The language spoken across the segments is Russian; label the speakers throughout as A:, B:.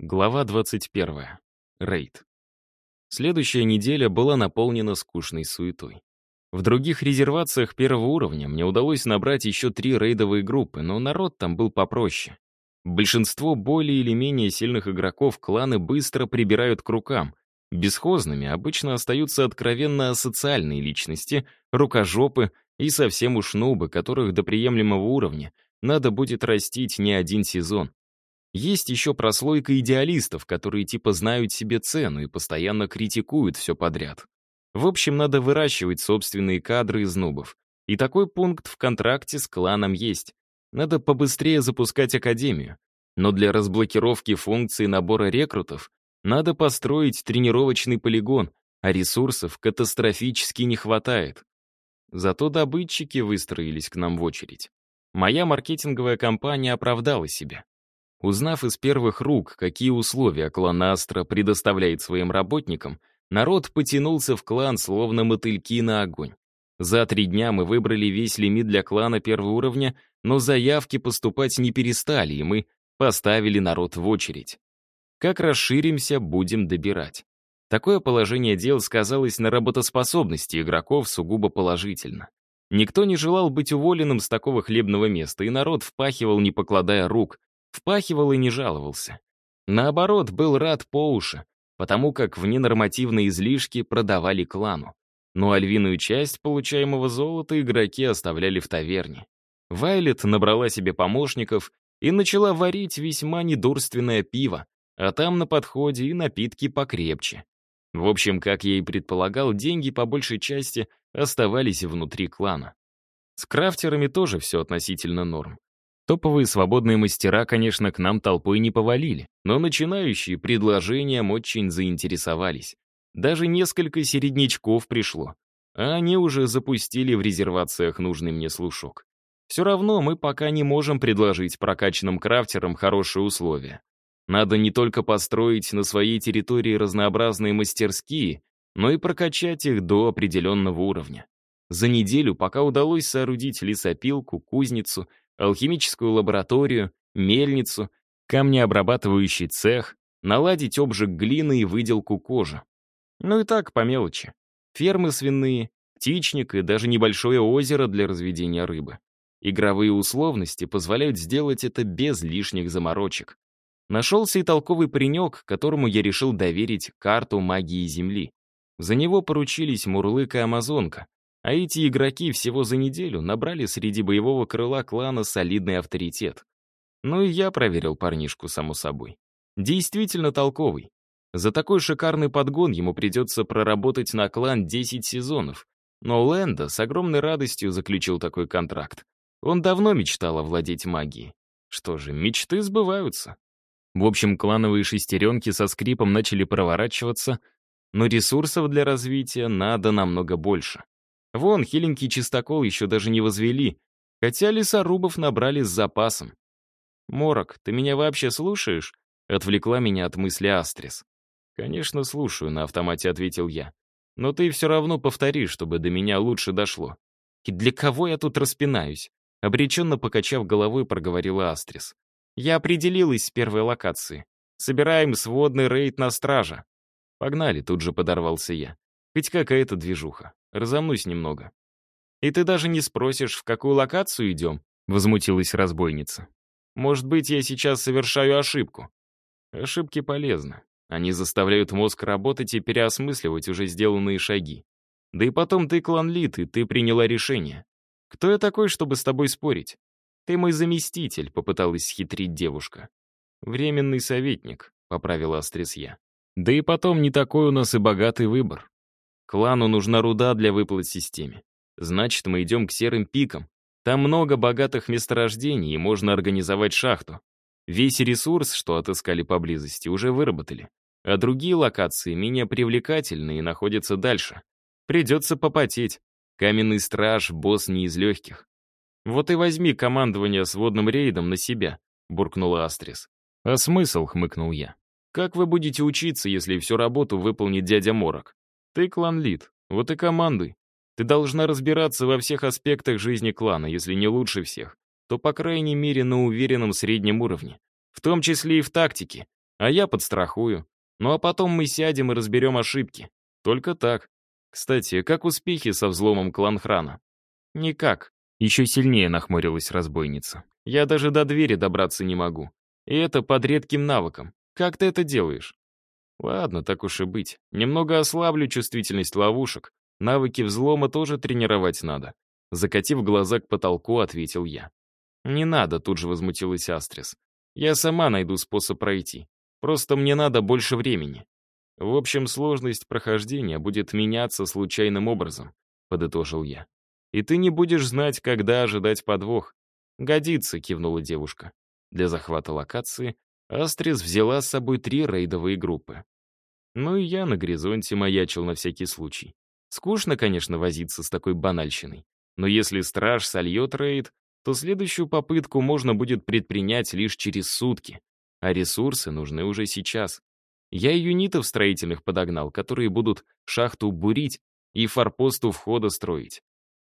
A: Глава 21. Рейд. Следующая неделя была наполнена скучной суетой. В других резервациях первого уровня мне удалось набрать еще три рейдовые группы, но народ там был попроще. Большинство более или менее сильных игроков кланы быстро прибирают к рукам. Бесхозными обычно остаются откровенно асоциальные личности, рукожопы и совсем уж нубы, которых до приемлемого уровня надо будет растить не один сезон. Есть еще прослойка идеалистов, которые типа знают себе цену и постоянно критикуют все подряд. В общем, надо выращивать собственные кадры из нубов. И такой пункт в контракте с кланом есть. Надо побыстрее запускать академию. Но для разблокировки функции набора рекрутов надо построить тренировочный полигон, а ресурсов катастрофически не хватает. Зато добытчики выстроились к нам в очередь. Моя маркетинговая компания оправдала себя. Узнав из первых рук, какие условия клан Астра предоставляет своим работникам, народ потянулся в клан, словно мотыльки на огонь. За три дня мы выбрали весь лимит для клана первого уровня, но заявки поступать не перестали, и мы поставили народ в очередь. Как расширимся, будем добирать. Такое положение дел сказалось на работоспособности игроков сугубо положительно. Никто не желал быть уволенным с такого хлебного места, и народ впахивал, не покладая рук, Впахивал и не жаловался. Наоборот, был рад по уши, потому как вненормативные излишки продавали клану. Ну а львиную часть получаемого золота игроки оставляли в таверне. Вайлет набрала себе помощников и начала варить весьма недурственное пиво, а там на подходе и напитки покрепче. В общем, как я и предполагал, деньги по большей части оставались внутри клана. С крафтерами тоже все относительно норм. Топовые свободные мастера, конечно, к нам толпой не повалили, но начинающие предложением очень заинтересовались. Даже несколько середнячков пришло, а они уже запустили в резервациях нужный мне слушок. Все равно мы пока не можем предложить прокачанным крафтерам хорошие условия. Надо не только построить на своей территории разнообразные мастерские, но и прокачать их до определенного уровня. За неделю пока удалось соорудить лесопилку, кузницу — алхимическую лабораторию, мельницу, камнеобрабатывающий цех, наладить обжиг глины и выделку кожи. Ну и так, по мелочи. Фермы свиные, птичник и даже небольшое озеро для разведения рыбы. Игровые условности позволяют сделать это без лишних заморочек. Нашелся и толковый паренек, которому я решил доверить карту магии Земли. За него поручились Мурлык и Амазонка, а эти игроки всего за неделю набрали среди боевого крыла клана солидный авторитет. Ну и я проверил парнишку, само собой. Действительно толковый. За такой шикарный подгон ему придется проработать на клан 10 сезонов. Но Лэнда с огромной радостью заключил такой контракт. Он давно мечтал овладеть магией. Что же, мечты сбываются. В общем, клановые шестеренки со скрипом начали проворачиваться, но ресурсов для развития надо намного больше. Вон, хиленький чистокол еще даже не возвели, хотя лесорубов набрали с запасом. «Морок, ты меня вообще слушаешь?» — отвлекла меня от мысли Астрис. «Конечно, слушаю», — на автомате ответил я. «Но ты все равно повтори, чтобы до меня лучше дошло». «И для кого я тут распинаюсь?» Обреченно покачав головой, проговорила Астрис. «Я определилась с первой локации. Собираем сводный рейд на стража». «Погнали», — тут же подорвался я. «Хоть какая-то движуха. Разомнусь немного. «И ты даже не спросишь, в какую локацию идем?» — возмутилась разбойница. «Может быть, я сейчас совершаю ошибку?» Ошибки полезны. Они заставляют мозг работать и переосмысливать уже сделанные шаги. Да и потом ты клан Лит, и ты приняла решение. Кто я такой, чтобы с тобой спорить? Ты мой заместитель, попыталась схитрить девушка. Временный советник, поправила Астрис я. Да и потом не такой у нас и богатый выбор. Клану нужна руда для выплат системе. Значит, мы идем к серым пикам. Там много богатых месторождений, и можно организовать шахту. Весь ресурс, что отыскали поблизости, уже выработали. А другие локации менее привлекательные и находятся дальше. Придется попотеть. Каменный страж — босс не из легких. «Вот и возьми командование сводным рейдом на себя», — буркнула Астрис. «А смысл?» — хмыкнул я. «Как вы будете учиться, если всю работу выполнит дядя Морок? Ты клан-лид, вот и командуй. Ты должна разбираться во всех аспектах жизни клана, если не лучше всех, то, по крайней мере, на уверенном среднем уровне. В том числе и в тактике. А я подстрахую. Ну а потом мы сядем и разберем ошибки. Только так. Кстати, как успехи со взломом кланхрана? Никак. Еще сильнее нахмурилась разбойница. Я даже до двери добраться не могу. И это под редким навыком. Как ты это делаешь? Ладно, так уж и быть. Немного ослаблю чувствительность ловушек. Навыки взлома тоже тренировать надо. Закатив глаза к потолку, ответил я. «Не надо», — тут же возмутилась Астрис. «Я сама найду способ пройти. Просто мне надо больше времени. В общем, сложность прохождения будет меняться случайным образом», — подытожил я. «И ты не будешь знать, когда ожидать подвох». «Годится», — кивнула девушка. Для захвата локации Астрис взяла с собой три рейдовые группы. Ну и я на горизонте маячил на всякий случай. Скучно, конечно, возиться с такой банальщиной. Но если страж сольет рейд, то следующую попытку можно будет предпринять лишь через сутки. А ресурсы нужны уже сейчас. Я юнитов строительных подогнал, которые будут шахту бурить и форпосту входа строить.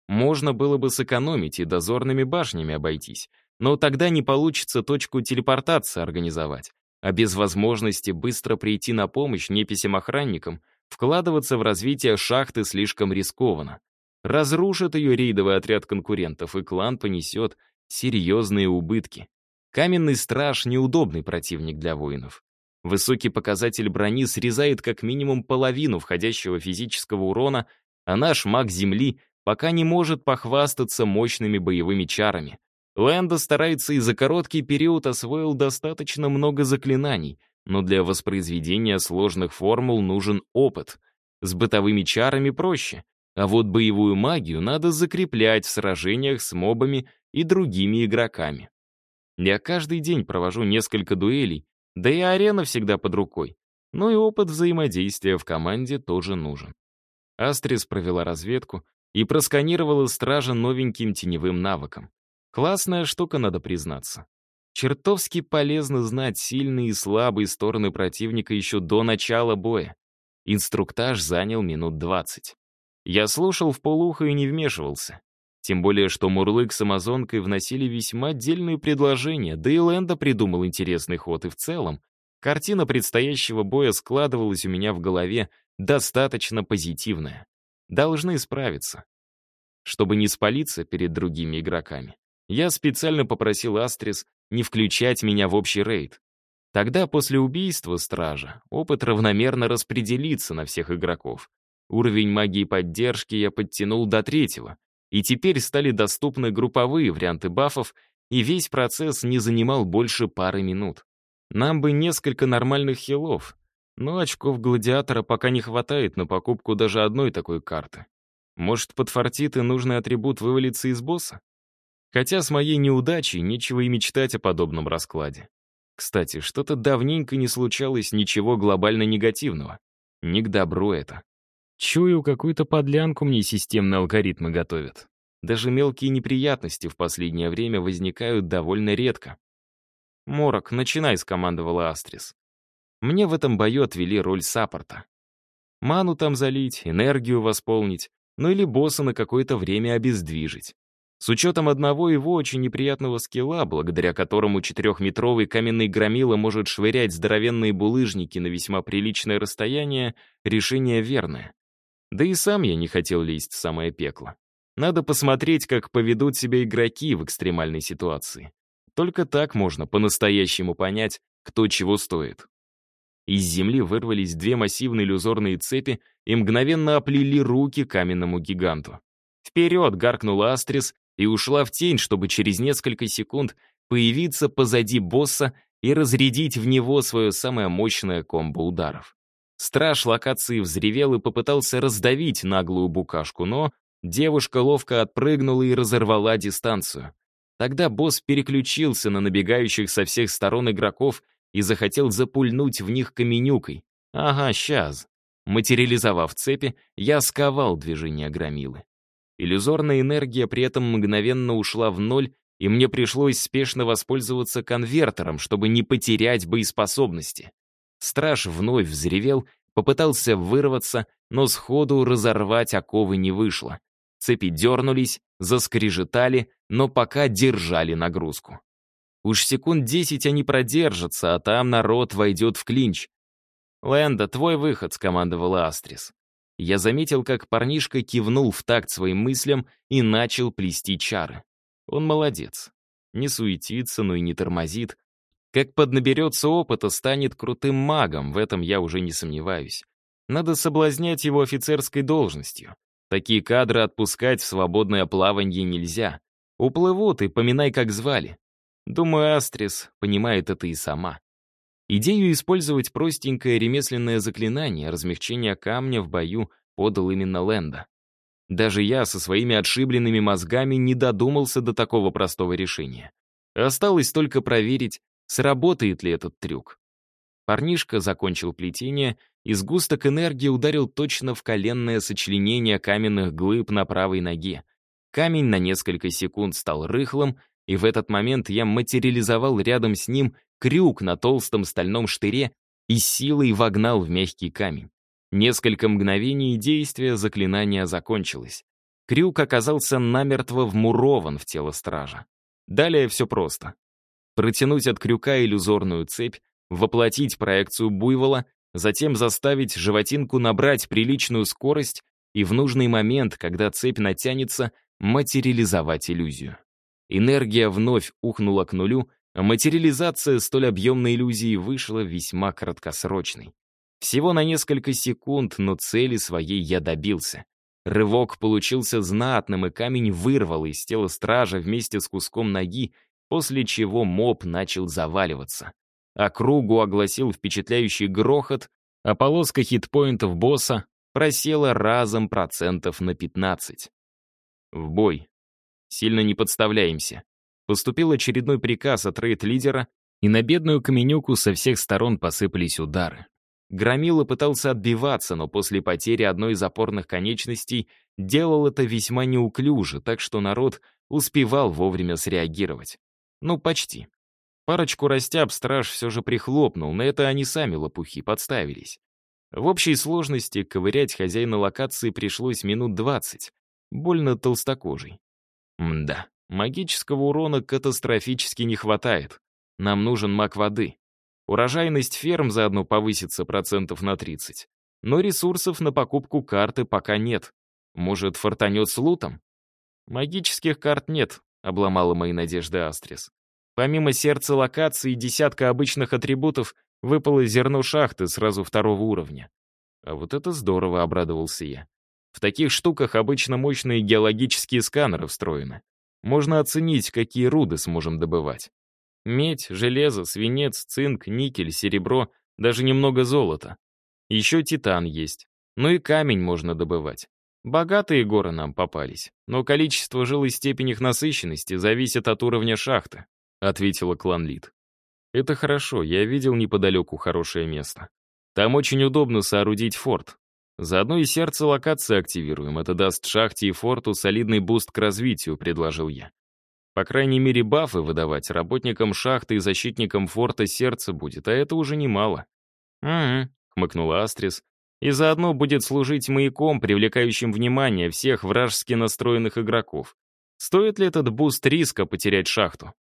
A: Можно было бы сэкономить и дозорными башнями обойтись, но тогда не получится точку телепортации организовать, а без возможности быстро прийти на помощь неписям-охранникам вкладываться в развитие шахты слишком рискованно. Разрушит ее рейдовый отряд конкурентов, и клан понесет серьезные убытки. Каменный страж — неудобный противник для воинов. Высокий показатель брони срезает как минимум половину входящего физического урона, а наш маг Земли пока не может похвастаться мощными боевыми чарами. Лэнда старается и за короткий период освоил достаточно много заклинаний, но для воспроизведения сложных формул нужен опыт. С бытовыми чарами проще. А вот боевую магию надо закреплять в сражениях с мобами и другими игроками. Я каждый день провожу несколько дуэлей, да и арена всегда под рукой. Ну и опыт взаимодействия в команде тоже нужен. Астрис провела разведку и просканировала стража новеньким теневым навыком. Классная штука, надо признаться. Чертовски полезно знать сильные и слабые стороны противника еще до начала боя. Инструктаж занял минут 20. Я слушал в полухо и не вмешивался. Тем более, что Мурлык с Амазонкой вносили весьма отдельные предложения, да и Лэнда придумал интересный ход, и в целом картина предстоящего боя складывалась у меня в голове достаточно позитивная. Должны справиться. Чтобы не спалиться перед другими игроками, я специально попросил Астрис не включать меня в общий рейд. Тогда, после убийства стража, опыт равномерно распределится на всех игроков. Уровень магии поддержки я подтянул до третьего, и теперь стали доступны групповые варианты бафов, и весь процесс не занимал больше пары минут. Нам бы несколько нормальных хилов, но очков гладиатора пока не хватает на покупку даже одной такой карты. Может, подфартит и нужный атрибут вывалится из босса? Хотя с моей неудачей нечего и мечтать о подобном раскладе. Кстати, что-то давненько не случалось ничего глобально негативного. Не к добру это. Чую, какую-то подлянку мне системные алгоритмы готовят. Даже мелкие неприятности в последнее время возникают довольно редко. «Морок, начинай», — скомандовала Астрис. Мне в этом бою отвели роль саппорта. Ману там залить, энергию восполнить, ну или босса на какое-то время обездвижить. С учетом одного его очень неприятного скилла, благодаря которому четырехметровый каменный громила может швырять здоровенные булыжники на весьма приличное расстояние, решение верное. Да и сам я не хотел лезть в самое пекло. Надо посмотреть, как поведут себя игроки в экстремальной ситуации. Только так можно по-настоящему понять, кто чего стоит. Из земли вырвались две массивные иллюзорные цепи и мгновенно оплели руки каменному гиганту. Вперед гаркнула Астрис и ушла в тень, чтобы через несколько секунд появиться позади босса и разрядить в него свое самое мощное комбо ударов. Страж локации взревел и попытался раздавить наглую букашку, но девушка ловко отпрыгнула и разорвала дистанцию. Тогда босс переключился на набегающих со всех сторон игроков и захотел запульнуть в них каменюкой. Ага, сейчас. Материализовав цепи, я сковал движение громилы. Иллюзорная энергия при этом мгновенно ушла в ноль, и мне пришлось спешно воспользоваться конвертером, чтобы не потерять боеспособности. Страж вновь взревел, попытался вырваться, но сходу разорвать оковы не вышло. Цепи дернулись, заскрежетали, но пока держали нагрузку. Уж секунд десять они продержатся, а там народ войдет в клинч. «Лэнда, твой выход», — скомандовала Астрис. Я заметил, как парнишка кивнул в такт своим мыслям и начал плести чары. Он молодец. Не суетится, но и не тормозит. Как поднаберется опыта, станет крутым магом, в этом я уже не сомневаюсь. Надо соблазнять его офицерской должностью. Такие кадры отпускать в свободное плавание нельзя. Уплывут и поминай, как звали. Думаю, Астрис понимает это и сама. Идею использовать простенькое ремесленное заклинание размягчения камня в бою подал именно Лэнда. Даже я со своими отшибленными мозгами не додумался до такого простого решения. Осталось только проверить, сработает ли этот трюк. Парнишка закончил плетение, и сгусток энергии ударил точно в коленное сочленение каменных глыб на правой ноге. Камень на несколько секунд стал рыхлым, и в этот момент я материализовал рядом с ним крюк на толстом стальном штыре и силой вогнал в мягкий камень. Несколько мгновений действия заклинания закончилось. Крюк оказался намертво вмурован в тело стража. Далее все просто. Протянуть от крюка иллюзорную цепь, воплотить проекцию буйвола, затем заставить животинку набрать приличную скорость и в нужный момент, когда цепь натянется, материализовать иллюзию. Энергия вновь ухнула к нулю, а материализация столь объемной иллюзии вышла весьма краткосрочной. Всего на несколько секунд, но цели своей я добился. Рывок получился знатным, и камень вырвал из тела стража вместе с куском ноги, после чего моб начал заваливаться. Округу огласил впечатляющий грохот, а полоска хитпоинтов босса просела разом процентов на 15. В бой. Сильно не подставляемся. Поступил очередной приказ от рейд-лидера, и на бедную каменюку со всех сторон посыпались удары. Громила пытался отбиваться, но после потери одной из опорных конечностей делал это весьма неуклюже, так что народ успевал вовремя среагировать. Ну, почти. Парочку растяб страж все же прихлопнул, на это они сами лопухи подставились. В общей сложности ковырять хозяина локации пришлось минут двадцать. Больно толстокожий. Мда, магического урона катастрофически не хватает. Нам нужен маг воды. Урожайность ферм заодно повысится процентов на 30. Но ресурсов на покупку карты пока нет. Может, фортанет с лутом? Магических карт нет, обломала мои надежды Астрис. Помимо сердца локации и десятка обычных атрибутов, выпало зерно шахты сразу второго уровня. А вот это здорово, обрадовался я. В таких штуках обычно мощные геологические сканеры встроены. Можно оценить, какие руды сможем добывать. Медь, железо, свинец, цинк, никель, серебро, даже немного золота. Еще титан есть. Ну и камень можно добывать. Богатые горы нам попались, но количество жил и степень их насыщенности зависит от уровня шахты», — ответила Кланлит. «Это хорошо, я видел неподалеку хорошее место. Там очень удобно соорудить форт. Заодно и сердце локации активируем, это даст шахте и форту солидный буст к развитию», — предложил я. По крайней мере, бафы выдавать работникам шахты и защитникам форта сердце будет, а это уже немало. «Угу», — хмыкнула Астрис, «и заодно будет служить маяком, привлекающим внимание всех вражески настроенных игроков. Стоит ли этот буст риска потерять шахту?»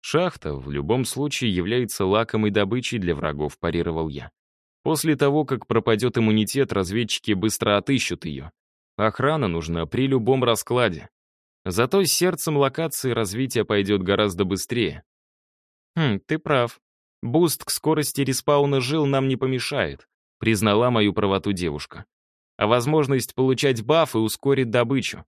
A: «Шахта в любом случае является лакомой добычей для врагов», — парировал я. «После того, как пропадет иммунитет, разведчики быстро отыщут ее. Охрана нужна при любом раскладе. Зато с сердцем локации развитие пойдет гораздо быстрее. Хм, ты прав. Буст к скорости респауна жил нам не помешает, признала мою правоту девушка. А возможность получать бафы ускорит добычу.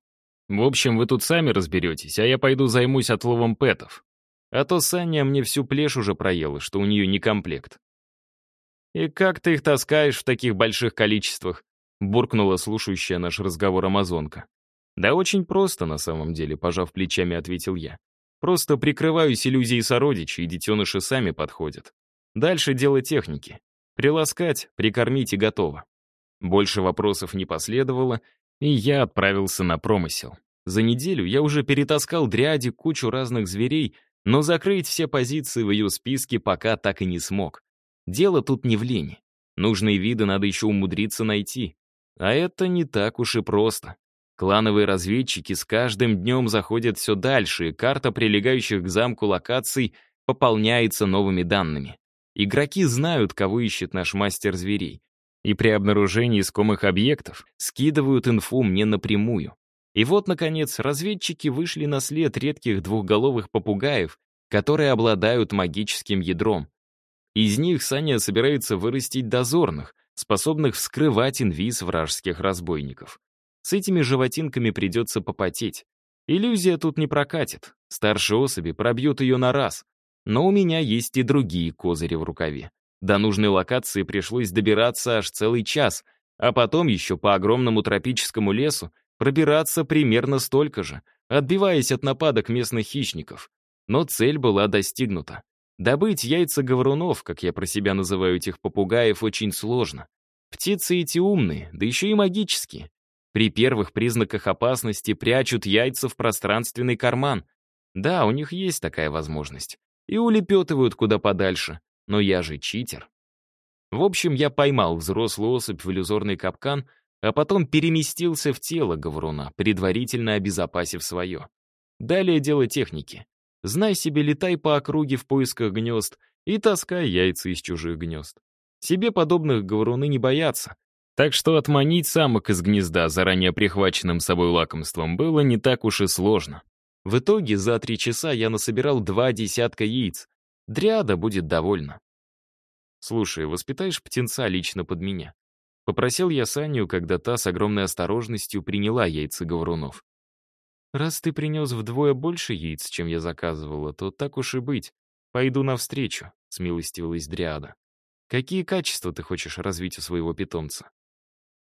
A: В общем, вы тут сами разберетесь, а я пойду займусь отловом пэтов. А то Саня мне всю плешь уже проела, что у нее не комплект. «И как ты их таскаешь в таких больших количествах?» буркнула слушающая наш разговор амазонка. «Да очень просто, на самом деле», — пожав плечами, ответил я. «Просто прикрываюсь иллюзией сородичей, и детеныши сами подходят. Дальше дело техники. Приласкать, прикормить и готово». Больше вопросов не последовало, и я отправился на промысел. За неделю я уже перетаскал дряди кучу разных зверей, но закрыть все позиции в ее списке пока так и не смог. Дело тут не в лени. Нужные виды надо еще умудриться найти. А это не так уж и просто. Клановые разведчики с каждым днем заходят все дальше, и карта прилегающих к замку локаций пополняется новыми данными. Игроки знают, кого ищет наш мастер зверей. И при обнаружении искомых объектов скидывают инфу мне напрямую. И вот, наконец, разведчики вышли на след редких двухголовых попугаев, которые обладают магическим ядром. Из них Саня собирается вырастить дозорных, способных вскрывать инвиз вражеских разбойников. С этими животинками придется попотеть. Иллюзия тут не прокатит. Старшие особи пробьют ее на раз. Но у меня есть и другие козыри в рукаве. До нужной локации пришлось добираться аж целый час, а потом еще по огромному тропическому лесу пробираться примерно столько же, отбиваясь от нападок местных хищников. Но цель была достигнута. Добыть яйца говорунов, как я про себя называю этих попугаев, очень сложно. Птицы эти умные, да еще и магические. При первых признаках опасности прячут яйца в пространственный карман. Да, у них есть такая возможность. И улепетывают куда подальше. Но я же читер. В общем, я поймал взрослую особь в иллюзорный капкан, а потом переместился в тело говоруна, предварительно обезопасив свое. Далее дело техники. Знай себе, летай по округе в поисках гнезд и таскай яйца из чужих гнезд. Себе подобных говоруны не боятся. Так что отманить самок из гнезда заранее прихваченным собой лакомством было не так уж и сложно. В итоге за три часа я насобирал два десятка яиц. Дриада будет довольна. «Слушай, воспитаешь птенца лично под меня?» Попросил я Саню, когда та с огромной осторожностью приняла яйца говорунов. «Раз ты принес вдвое больше яиц, чем я заказывала, то так уж и быть. Пойду навстречу», — смилостивилась Дриада. «Какие качества ты хочешь развить у своего питомца?»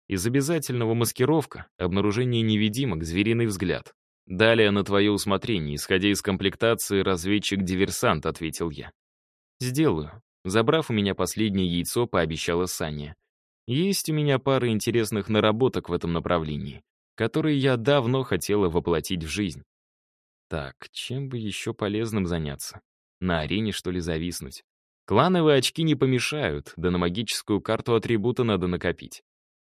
A: Из обязательного маскировка, обнаружение невидимок, звериный взгляд. Далее на твое усмотрение, исходя из комплектации разведчик-диверсант, ответил я. Сделаю. Забрав у меня последнее яйцо, пообещала Саня. Есть у меня пара интересных наработок в этом направлении которые я давно хотела воплотить в жизнь. Так, чем бы еще полезным заняться? На арене, что ли, зависнуть? Клановые очки не помешают, да на магическую карту атрибута надо накопить.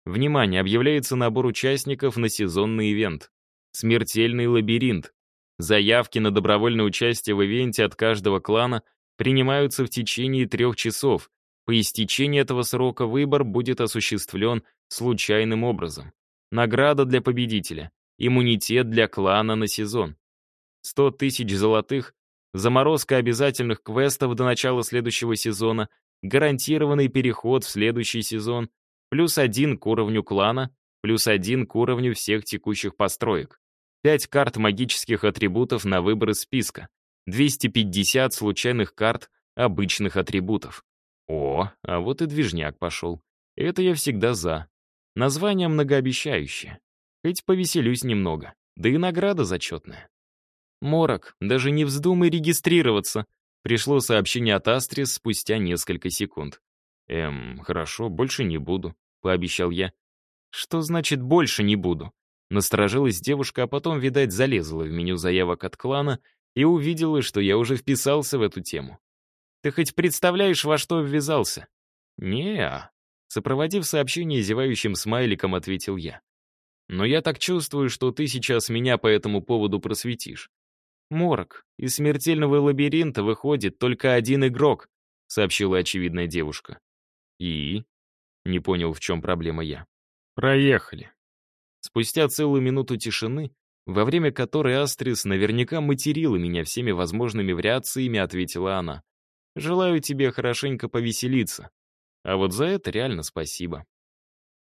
A: Внимание, объявляется набор участников на сезонный ивент. Смертельный лабиринт. Заявки на добровольное участие в ивенте от каждого клана принимаются в течение трех часов. По истечении этого срока выбор будет осуществлен случайным образом. Награда для победителя. Иммунитет для клана на сезон. 100 тысяч золотых. Заморозка обязательных квестов до начала следующего сезона. Гарантированный переход в следующий сезон. Плюс один к уровню клана. Плюс один к уровню всех текущих построек. 5 карт магических атрибутов на выбор из списка. 250 случайных карт обычных атрибутов. О, а вот и движняк пошел. Это я всегда за. Название многообещающее. Хоть повеселюсь немного, да и награда зачетная. Морок, даже не вздумай регистрироваться. Пришло сообщение от Астрис спустя несколько секунд. «Эм, хорошо, больше не буду», — пообещал я. «Что значит «больше не буду»?» Насторожилась девушка, а потом, видать, залезла в меню заявок от клана и увидела, что я уже вписался в эту тему. «Ты хоть представляешь, во что ввязался?» «Не-а», Сопроводив сообщение зевающим смайликом, ответил я. «Но я так чувствую, что ты сейчас меня по этому поводу просветишь. Морок, из смертельного лабиринта выходит только один игрок», сообщила очевидная девушка. «И?» Не понял, в чем проблема я. «Проехали». Спустя целую минуту тишины, во время которой Астрис наверняка материла меня всеми возможными вариациями, ответила она. «Желаю тебе хорошенько повеселиться. А вот за это реально спасибо.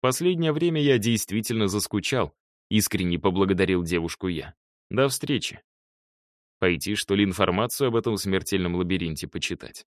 A: Последнее время я действительно заскучал. Искренне поблагодарил девушку я. До встречи. Пойти, что ли, информацию об этом смертельном лабиринте почитать.